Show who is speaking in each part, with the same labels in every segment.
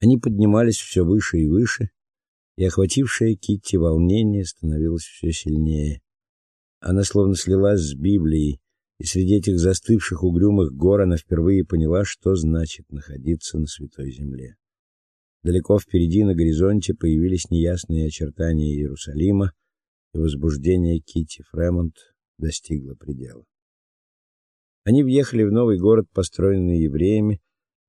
Speaker 1: Они поднимались все выше и выше, и охватившее Китти волнение становилось все сильнее. Она словно слилась с Библией, и среди этих застывших угрюмых гор она впервые поняла, что значит находиться на святой земле. Далеко впереди на горизонте появились неясные очертания Иерусалима, и возбуждение Кити Фремонт достигло предела. Они въехали в новый город, построенный евреями,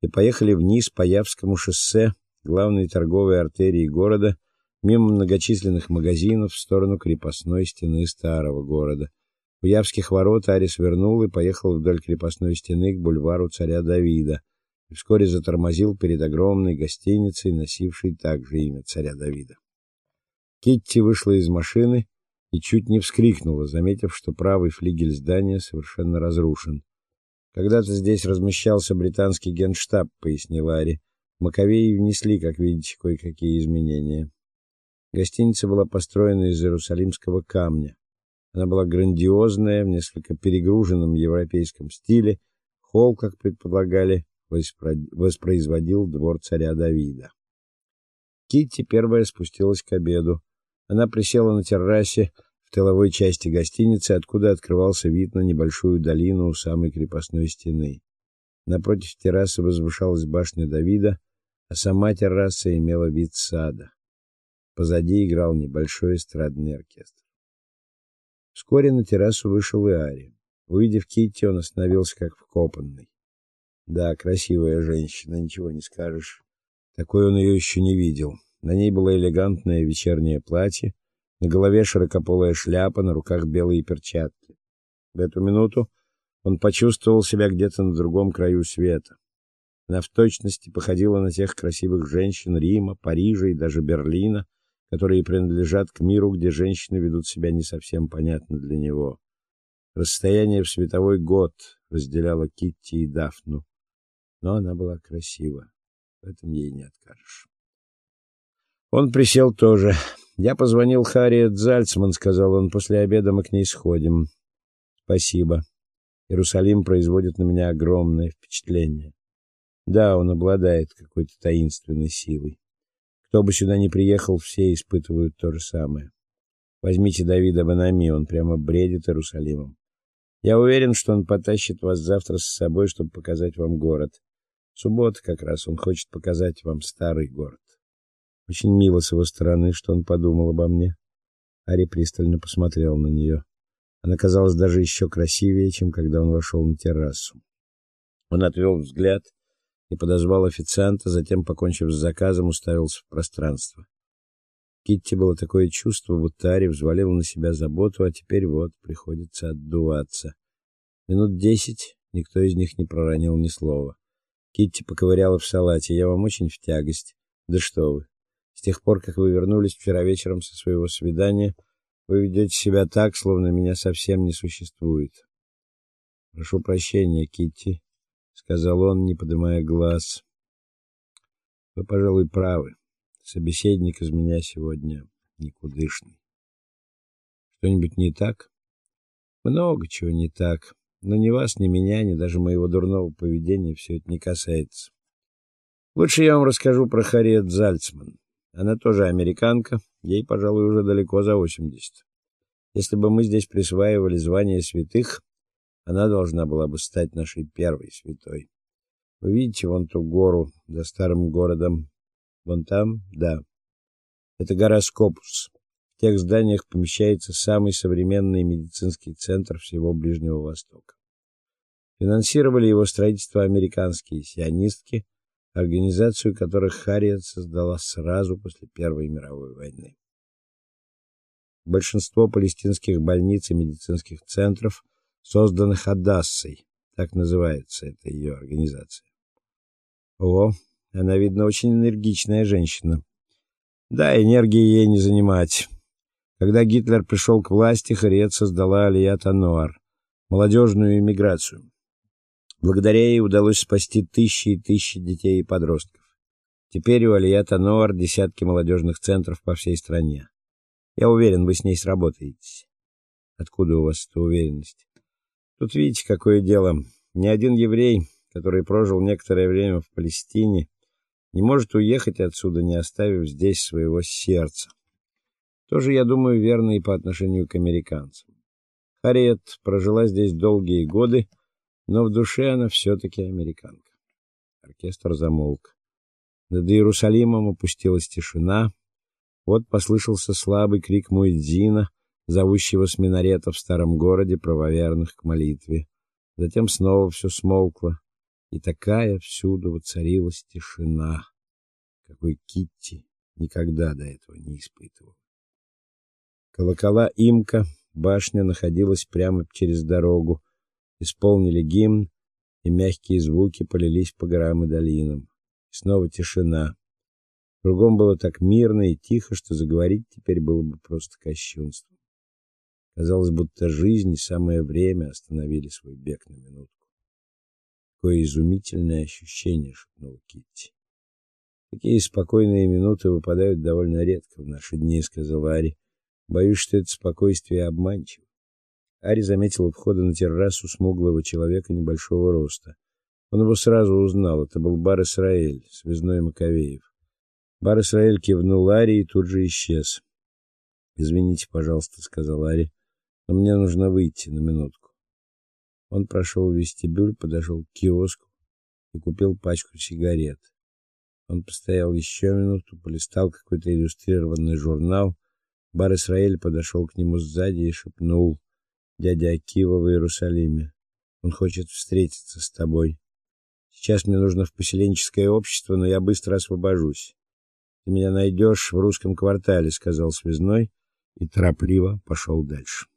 Speaker 1: и поехали вниз по Явскому шоссе, главной торговой артерии города, мимо многочисленных магазинов в сторону крепостной стены старого города. У Явских ворот Арис вернул и поехал вдоль крепостной стены к бульвару царя Давида. И вскоре затормозил перед огромной гостиницей, носившей также имя царя Давида. Китти вышла из машины и чуть не вскрикнула, заметив, что правый флигель здания совершенно разрушен. Когда-то здесь размещался британский генштаб, пояснила Ари. Маковеи внесли, как видите, кое-какие изменения. Гостиница была построена из иерусалимского камня. Она была грандиозная, в несколько перегруженном европейском стиле. Холл, как предполагали, воспроизводил двор царя Давида. Китти первая спустилась к обеду. Она присела на террасе в тыловой части гостиницы, откуда открывался вид на небольшую долину у самой крепостной стены. Напротив террасы возвышалась башня Давида, а сама терраса имела вид сада. Позади играл небольшой эстрадный оркестр. Вскоре на террасу вышел и Ари. Увидев Китти, он остановился как вкопанный. Да, красивая женщина, ничего не скажешь. Такой он ее еще не видел. На ней было элегантное вечернее платье, на голове широкополая шляпа, на руках белые перчатки. В эту минуту он почувствовал себя где-то на другом краю света. Она в точности походила на тех красивых женщин Рима, Парижа и даже Берлина, которые принадлежат к миру, где женщины ведут себя не совсем понятно для него. Расстояние в световой год разделяло Китти и Дафну, но она была красива. В этом ей не откажешь. Он присел тоже. Я позвонил Харриет Зальцман, сказал он, после обеда мы к ней сходим. Спасибо. Иерусалим производит на меня огромное впечатление. Да, он обладает какой-то таинственной силой. Кто бы сюда ни приехал, все испытывают то же самое. Возьмите Давида Банами, он прямо бредит Иерусалимом. Я уверен, что он потащит вас завтра с собой, чтобы показать вам город. Суббота как раз, он хочет показать вам старый город. Очень мило с его стороны, что он подумал обо мне. Ари пристально посмотрел на нее. Она казалась даже еще красивее, чем когда он вошел на террасу. Он отвел взгляд и подозвал официанта, затем, покончив с заказом, уставился в пространство. Китти было такое чувство, будто Ари взвалил на себя заботу, а теперь вот приходится отдуваться. Минут десять никто из них не проронил ни слова. Китти поковыряла в салате. Я вам очень в тягость. Да что вы? С тех пор, как вы вернулись вчера вечером со своего свидания, вы ведете себя так, словно меня совсем не существует. Прошу прощения, Китти сказал он, не поднимая глаз. Вы, пожалуй, правы. Собеседник из меня сегодня никудышный. Что-нибудь не так? Много чего не так. Но ни вас, ни меня, ни даже моего дурного поведения все это не касается. Лучше я вам расскажу про Харриет Зальцман. Она тоже американка, ей, пожалуй, уже далеко за 80. Если бы мы здесь присваивали звание святых, она должна была бы стать нашей первой святой. Вы видите вон ту гору за старым городом? Вон там? Да. Это гора Скопус. В тех зданиях помещается самый современный медицинский центр всего Ближнего Востока. Финансировали его строительство американские сионистки, организацию которых Харриет создала сразу после Первой мировой войны. Большинство палестинских больниц и медицинских центров – созданных Адассой. Так называется эта ее организация. О, она, видно, очень энергичная женщина. Да, энергии ей не занимать. Когда Гитлер пришел к власти, Харриет создала Алият Ануар, молодежную эмиграцию. Благодаря ей удалось спасти тысячи и тысячи детей и подростков. Теперь у Алият Ануар десятки молодежных центров по всей стране. Я уверен, вы с ней сработаетесь. Откуда у вас эта уверенность? Тут видите, какое дело. Ни один еврей, который прожил некоторое время в Палестине, Не может уехать отсюда, не оставив здесь своего сердца. Тоже, я думаю, верно и по отношению к американцам. Харриет прожила здесь долгие годы, но в душе она все таки американка. Оркестр замолк. Над Иерусалимом опустилась тишина. Вот послышался слабый крик муэдзина, зовущего с минарета в старом городе правоверных к молитве. Затем снова все смолкло, и такая всюду воцарилась тишина, какой Китти никогда до этого не испытывала. Колокола Имка, башня находилась прямо через дорогу, исполнили гимн, и мягкие звуки полились по горам и долинам. снова тишина. Кругом было так мирно и тихо, что заговорить теперь было бы просто кощунством. Казалось, будто жизнь и самое время остановили свой бег на минутку. Какое изумительное ощущение, шепнул Китти. Такие спокойные минуты выпадают довольно редко в наши дни, сказала Ари. Боюсь, что это спокойствие обманчиво. Ари заметил у входа на террасу смуглого человека небольшого роста. Он его сразу узнал. Это был Бар Исраэль, связной Маковеев. Бар Исраэль кивнул Ари и тут же исчез. "Извините, пожалуйста", сказал Ари. "Но мне нужно выйти на минутку". Он прошел в вестибюль, подошел к киоску и купил пачку сигарет. Он постоял еще минуту, полистал какой-то иллюстрированный журнал. Бар Исраэль подошел к нему сзади и шепнул: дядя Акива в Иерусалиме. Он хочет встретиться с тобой. Сейчас мне нужно в поселенческое общество, но я быстро освобожусь. Ты меня найдешь в русском квартале, сказал связной и торопливо пошел дальше.